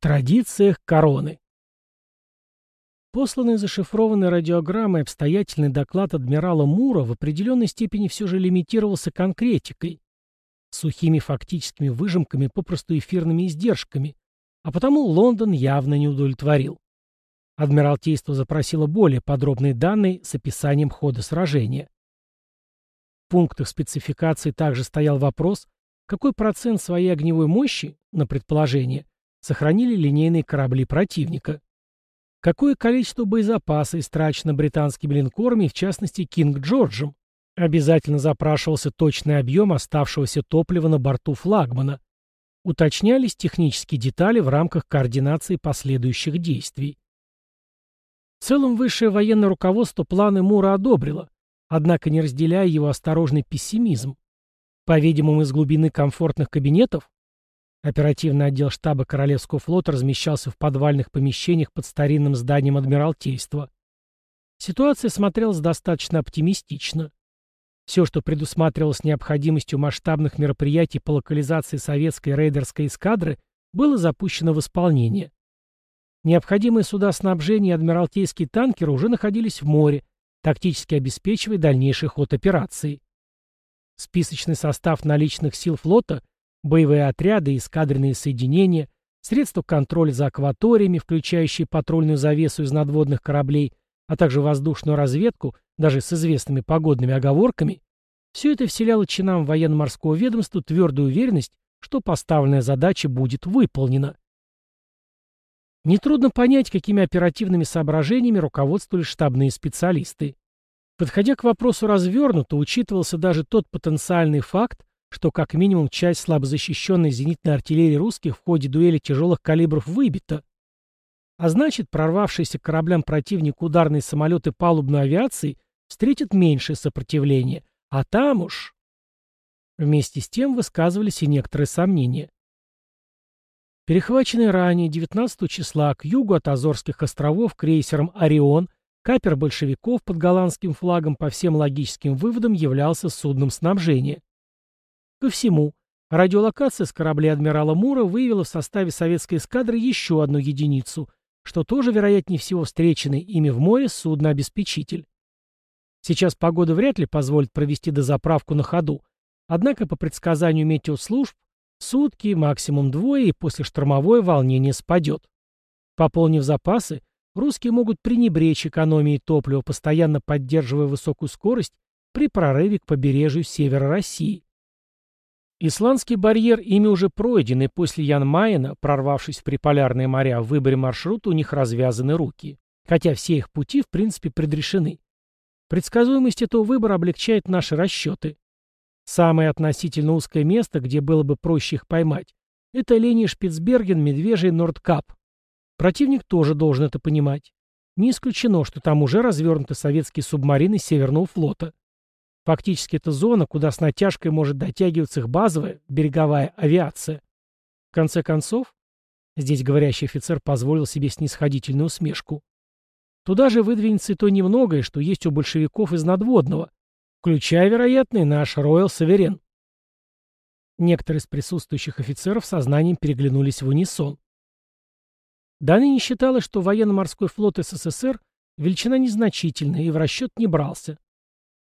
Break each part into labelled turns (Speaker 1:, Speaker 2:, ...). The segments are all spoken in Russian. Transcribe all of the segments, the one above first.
Speaker 1: традициях короны. Посланный зашифрованной радиограммой обстоятельный доклад адмирала Мура в определенной степени все же лимитировался конкретикой, сухими фактическими выжимками, попросту эфирными издержками, а потому Лондон явно не удовлетворил. Адмиралтейство запросило более подробные данные с описанием хода сражения. В пунктах спецификации также стоял вопрос, какой процент своей огневой мощи, на предположение, сохранили линейные корабли противника. Какое количество боезапаса истрачено британскими линкорами, в частности Кинг Джорджем? Обязательно запрашивался точный объем оставшегося топлива на борту флагмана. Уточнялись технические детали в рамках координации последующих действий. В целом высшее военное руководство планы Мура одобрило, однако не разделяя его осторожный пессимизм. По-видимому, из глубины комфортных кабинетов Оперативный отдел штаба Королевского флота размещался в подвальных помещениях под старинным зданием Адмиралтейства. Ситуация смотрелась достаточно оптимистично. Все, что предусматривалось необходимостью масштабных мероприятий по локализации советской рейдерской эскадры, было запущено в исполнение. Необходимые суда снабжения и адмиралтейские танкеры уже находились в море, тактически обеспечивая дальнейший ход операции. Списочный состав наличных сил флота боевые отряды и эскадренные соединения, средства контроля за акваториями, включающие патрульную завесу из надводных кораблей, а также воздушную разведку, даже с известными погодными оговорками, все это вселяло чинам военно-морского ведомства твердую уверенность, что поставленная задача будет выполнена. Нетрудно понять, какими оперативными соображениями руководствовали штабные специалисты. Подходя к вопросу развернуто, учитывался даже тот потенциальный факт, что как минимум часть слабозащищенной зенитной артиллерии русских в ходе дуэли тяжелых калибров выбита. А значит, прорвавшиеся к кораблям противник ударные самолеты палубной авиации встретят меньшее сопротивление. А там уж... Вместе с тем высказывались и некоторые сомнения. Перехваченный ранее 19 числа к югу от Азорских островов крейсером «Орион» капер большевиков под голландским флагом по всем логическим выводам являлся судном снабжения. Ко всему, радиолокация с корабля адмирала Мура выявила в составе советской эскадры еще одну единицу, что тоже, вероятнее всего, встреченный ими в море судно-обеспечитель. Сейчас погода вряд ли позволит провести дозаправку на ходу, однако по предсказанию метеослужб сутки, максимум двое, и после штормовое волнение спадет. Пополнив запасы, русские могут пренебречь экономией топлива, постоянно поддерживая высокую скорость при прорыве к побережью севера России. Исландский барьер ими уже пройден, и после Ян-Майена, прорвавшись в приполярные моря, в выборе маршрута у них развязаны руки. Хотя все их пути, в принципе, предрешены. Предсказуемость этого выбора облегчает наши расчеты. Самое относительно узкое место, где было бы проще их поймать, это линия Шпицберген, Медвежий, Нордкап. Противник тоже должен это понимать. Не исключено, что там уже развернуты советские субмарины Северного флота. Фактически это зона, куда с натяжкой может дотягиваться их базовая, береговая авиация. В конце концов, здесь говорящий офицер позволил себе снисходительную усмешку. Туда же выдвинется и то немногое, что есть у большевиков из надводного, включая, вероятно, и наш Роyal Саверен. Некоторые из присутствующих офицеров сознанием переглянулись в унисон. До ныне считалось, что военно-морской флот СССР величина незначительная и в расчет не брался.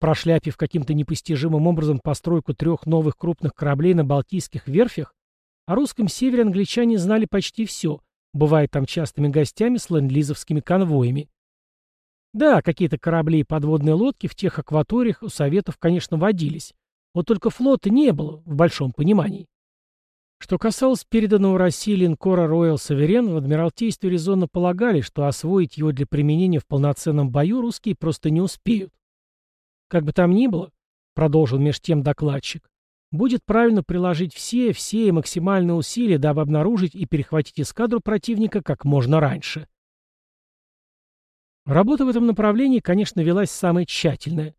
Speaker 1: Прошляпив каким-то непостижимым образом постройку трех новых крупных кораблей на Балтийских верфях, о русском севере англичане знали почти все, бывая там частыми гостями с ленд-лизовскими конвоями. Да, какие-то корабли и подводные лодки в тех акваториях у Советов, конечно, водились, вот только флота не было, в большом понимании. Что касалось переданного России линкора Royal Sovereign, в Адмиралтействе резонно полагали, что освоить его для применения в полноценном бою русские просто не успеют. Как бы там ни было, продолжил меж тем докладчик, будет правильно приложить все, все и максимальные усилия, дабы обнаружить и перехватить эскадру противника как можно раньше. Работа в этом направлении, конечно, велась самая тщательная.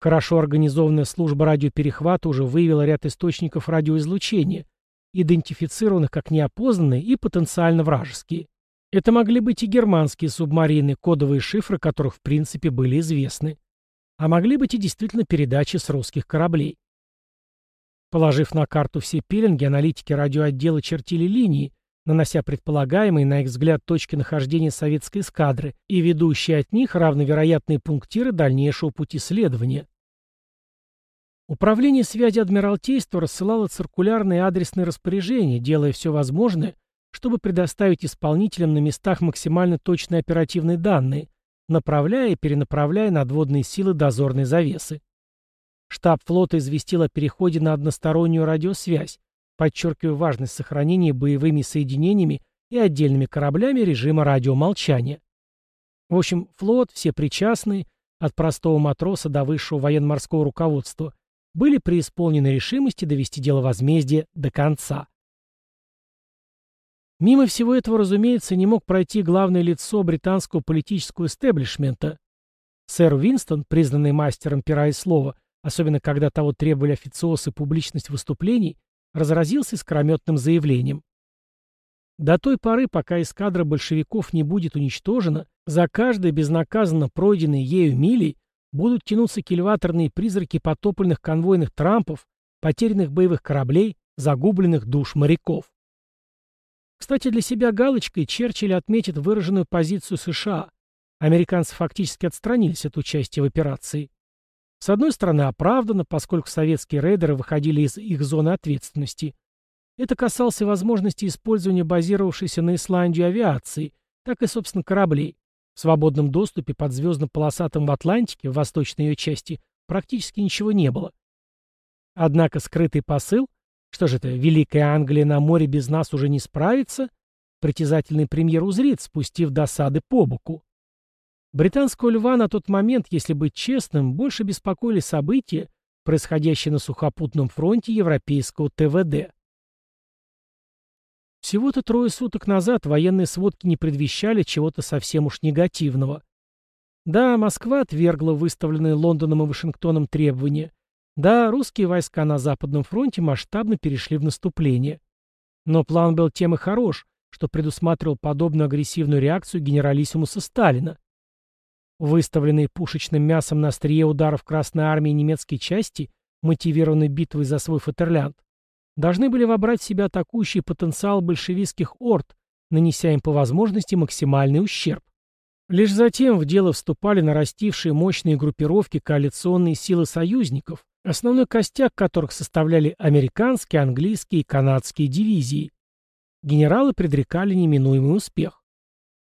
Speaker 1: Хорошо организованная служба радиоперехвата уже выявила ряд источников радиоизлучения, идентифицированных как неопознанные и потенциально вражеские. Это могли быть и германские субмарины, кодовые шифры которых в принципе были известны а могли быть и действительно передачи с русских кораблей. Положив на карту все пеленги, аналитики радиоотдела чертили линии, нанося предполагаемые, на их взгляд, точки нахождения советской эскадры и ведущие от них равновероятные пунктиры дальнейшего пути следования. Управление связи Адмиралтейства рассылало циркулярные адресные распоряжения, делая все возможное, чтобы предоставить исполнителям на местах максимально точные оперативные данные, направляя и перенаправляя надводные силы дозорной завесы. Штаб флота известил о переходе на одностороннюю радиосвязь, подчеркивая важность сохранения боевыми соединениями и отдельными кораблями режима радиомолчания. В общем, флот, все причастные, от простого матроса до высшего военно-морского руководства, были преисполнены решимости довести дело возмездия до конца. Мимо всего этого, разумеется, не мог пройти главное лицо британского политического эстеблишмента. Сэр Винстон, признанный мастером пера и слова, особенно когда того требовали официоз и публичность выступлений, разразился искрометным заявлением. До той поры, пока эскадра большевиков не будет уничтожена, за каждой безнаказанно пройденной ею милей будут тянуться кильваторные призраки потопленных конвойных трампов, потерянных боевых кораблей, загубленных душ моряков. Кстати, для себя галочкой Черчилль отметит выраженную позицию США. Американцы фактически отстранились от участия в операции. С одной стороны, оправданно, поскольку советские рейдеры выходили из их зоны ответственности. Это касалось возможности использования базировавшейся на Исландии авиации, так и, собственно, кораблей. В свободном доступе под звездно-полосатым в Атлантике, в восточной ее части, практически ничего не было. Однако скрытый посыл, что же это, Великая Англия на море без нас уже не справится, притязательный премьер узрит, спустив досады по боку. Британского льва на тот момент, если быть честным, больше беспокоили события, происходящие на сухопутном фронте европейского ТВД. Всего-то трое суток назад военные сводки не предвещали чего-то совсем уж негативного. Да, Москва отвергла выставленные Лондоном и Вашингтоном требования. Да, русские войска на Западном фронте масштабно перешли в наступление. Но план был тем и хорош, что предусматривал подобную агрессивную реакцию генералиссимуса Сталина. Выставленные пушечным мясом на острие ударов Красной Армии немецкие части, мотивированные битвой за свой Фатерлянд, должны были вобрать в себя атакующий потенциал большевистских орд, нанеся им по возможности максимальный ущерб. Лишь затем в дело вступали нарастившие мощные группировки коалиционные силы союзников, основной костяк которых составляли американские, английские и канадские дивизии. Генералы предрекали неминуемый успех.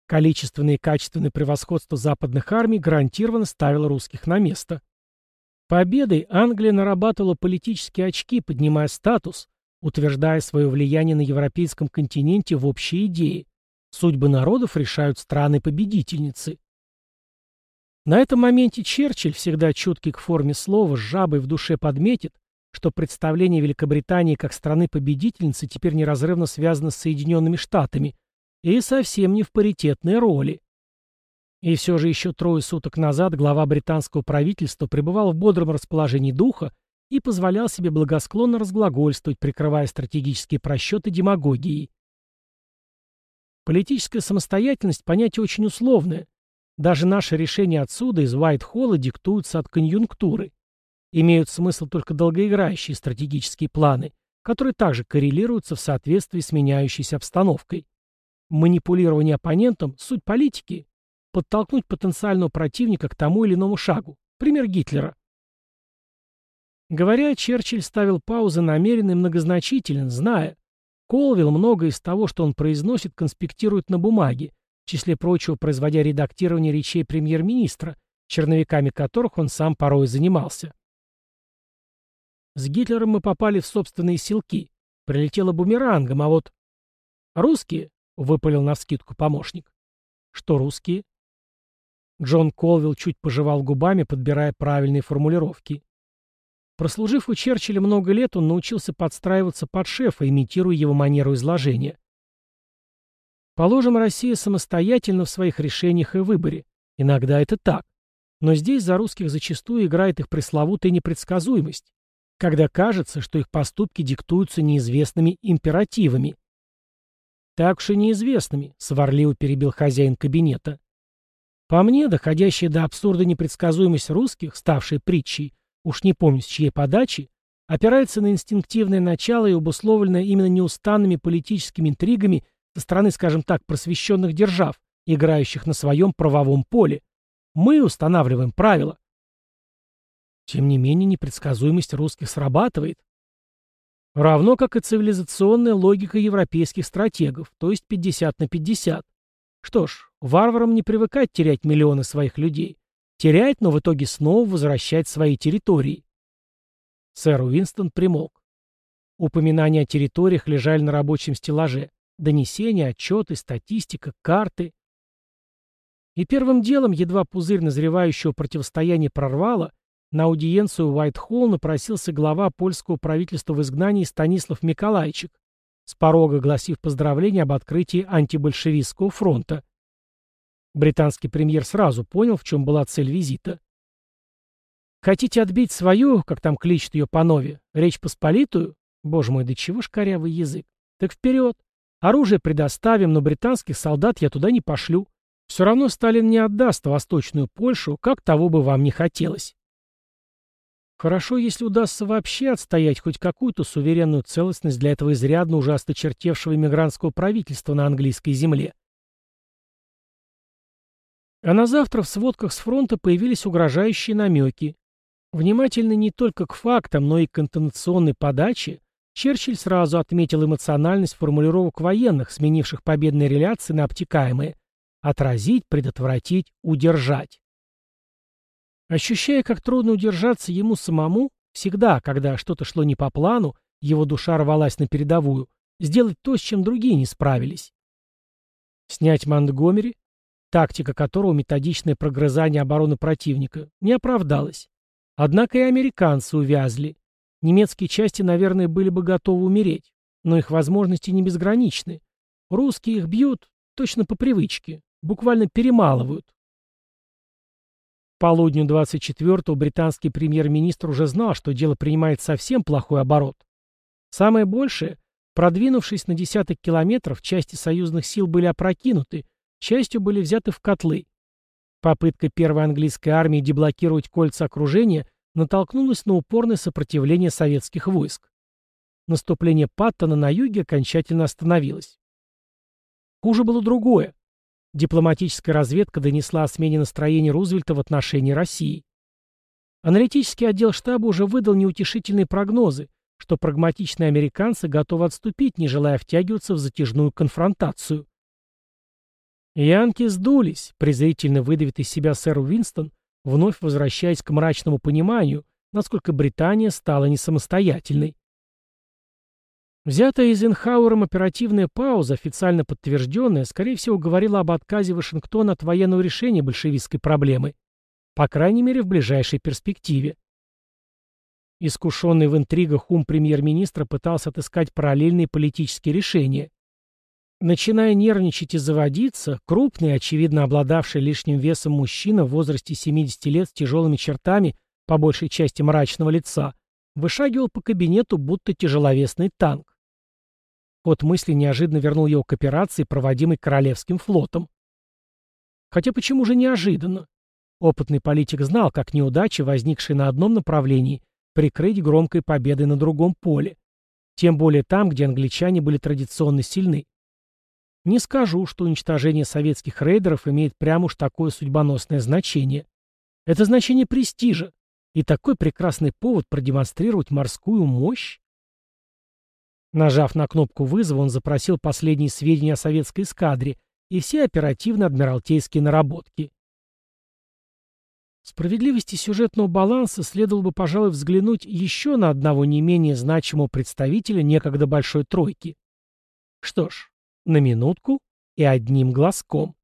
Speaker 1: Количественное и качественное превосходство западных армий гарантированно ставило русских на место. Победой Англия нарабатывала политические очки, поднимая статус, утверждая свое влияние на европейском континенте в общей идее. Судьбы народов решают страны-победительницы. На этом моменте Черчилль, всегда чуткий к форме слова, с жабой в душе подметит, что представление Великобритании как страны-победительницы теперь неразрывно связано с Соединенными Штатами и совсем не в паритетной роли. И все же еще трое суток назад глава британского правительства пребывал в бодром расположении духа и позволял себе благосклонно разглагольствовать, прикрывая стратегические просчеты демагогией. Политическая самостоятельность – понятие очень условное. Даже наши решения отсюда, из Уайт-Холла, диктуются от конъюнктуры. Имеют смысл только долгоиграющие стратегические планы, которые также коррелируются в соответствии с меняющейся обстановкой. Манипулирование оппонентом – суть политики. Подтолкнуть потенциального противника к тому или иному шагу. Пример Гитлера. Говоря, Черчилль ставил паузы намеренно и многозначителен, зная, Колвилл многое из того, что он произносит, конспектирует на бумаге, в числе прочего производя редактирование речей премьер-министра, черновиками которых он сам порой занимался. С Гитлером мы попали в собственные силки, прилетело бумерангом, а вот... «Русские?» — выпалил навскидку помощник. «Что русские?» Джон Колвилл чуть пожевал губами, подбирая правильные формулировки. Прослужив у Черчилля много лет, он научился подстраиваться под шефа, имитируя его манеру изложения. Положим, Россия самостоятельна в своих решениях и выборе. Иногда это так. Но здесь за русских зачастую играет их пресловутая непредсказуемость, когда кажется, что их поступки диктуются неизвестными императивами. «Так уж неизвестными», — сварливо перебил хозяин кабинета. По мне, доходящая до абсурда непредсказуемость русских, ставшая притчей, уж не помню с чьей подачи, опирается на инстинктивное начало и обусловлено именно неустанными политическими интригами со стороны, скажем так, просвещенных держав, играющих на своем правовом поле. Мы устанавливаем правила. Тем не менее, непредсказуемость русских срабатывает. Равно как и цивилизационная логика европейских стратегов, то есть 50 на 50. Что ж, варварам не привыкать терять миллионы своих людей. Терять, но в итоге снова возвращать свои территории. Сэр Уинстон примолк. Упоминания о территориях лежали на рабочем стеллаже. Донесения, отчеты, статистика, карты. И первым делом, едва пузырь назревающего противостояния прорвало, на аудиенцию Уайт-Холл напросился глава польского правительства в изгнании Станислав Миколайчик, с порога гласив поздравления об открытии антибольшевистского фронта. Британский премьер сразу понял, в чем была цель визита. Хотите отбить свою, как там кличут ее по нове, Речь Посполитую? Боже мой, да чего ж корявый язык? Так вперед. Оружие предоставим, но британских солдат я туда не пошлю. Все равно Сталин не отдаст Восточную Польшу, как того бы вам не хотелось. Хорошо, если удастся вообще отстоять хоть какую-то суверенную целостность для этого изрядно уже осточертевшего иммигрантского правительства на английской земле. А на завтра в сводках с фронта появились угрожающие намеки. Внимательный не только к фактам, но и к интонационной подаче, Черчилль сразу отметил эмоциональность формулировок военных, сменивших победные реляции на обтекаемые «отразить», «предотвратить», «удержать». Ощущая, как трудно удержаться ему самому, всегда, когда что-то шло не по плану, его душа рвалась на передовую, сделать то, с чем другие не справились. Снять Монтгомери, тактика которого методичное прогрызание обороны противника, не оправдалась. Однако и американцы увязли. Немецкие части, наверное, были бы готовы умереть, но их возможности не безграничны. Русские их бьют точно по привычке, буквально перемалывают, полудню 24-го британский премьер-министр уже знал, что дело принимает совсем плохой оборот. Самое большее, продвинувшись на десяток километров, части союзных сил были опрокинуты, частью были взяты в котлы. Попытка первой английской армии деблокировать кольца окружения натолкнулась на упорное сопротивление советских войск. Наступление Паттона на юге окончательно остановилось. Хуже было другое. Дипломатическая разведка донесла о смене настроения Рузвельта в отношении России. Аналитический отдел штаба уже выдал неутешительные прогнозы, что прагматичные американцы готовы отступить, не желая втягиваться в затяжную конфронтацию. Янки сдулись, презрительно выдавит из себя сэр Уинстон, вновь возвращаясь к мрачному пониманию, насколько Британия стала несамостоятельной. Взятая Эйзенхауэром оперативная пауза, официально подтвержденная, скорее всего, говорила об отказе Вашингтона от военного решения большевистской проблемы, по крайней мере, в ближайшей перспективе. Искушенный в интригах ум премьер-министра пытался отыскать параллельные политические решения. Начиная нервничать и заводиться, крупный, очевидно обладавший лишним весом мужчина в возрасте 70 лет с тяжелыми чертами, по большей части мрачного лица, вышагивал по кабинету, будто тяжеловесный танк. Ход мысли неожиданно вернул его к операции, проводимой Королевским флотом. Хотя почему же неожиданно? Опытный политик знал, как неудачи, возникшие на одном направлении, прикрыть громкой победой на другом поле. Тем более там, где англичане были традиционно сильны. Не скажу, что уничтожение советских рейдеров имеет прямо уж такое судьбоносное значение. Это значение престижа. И такой прекрасный повод продемонстрировать морскую мощь. Нажав на кнопку вызова, он запросил последние сведения о советской эскадре и все оперативно-адмиралтейские наработки. Справедливости сюжетного баланса следовало бы, пожалуй, взглянуть еще на одного не менее значимого представителя некогда большой тройки. Что ж, на минутку и одним глазком.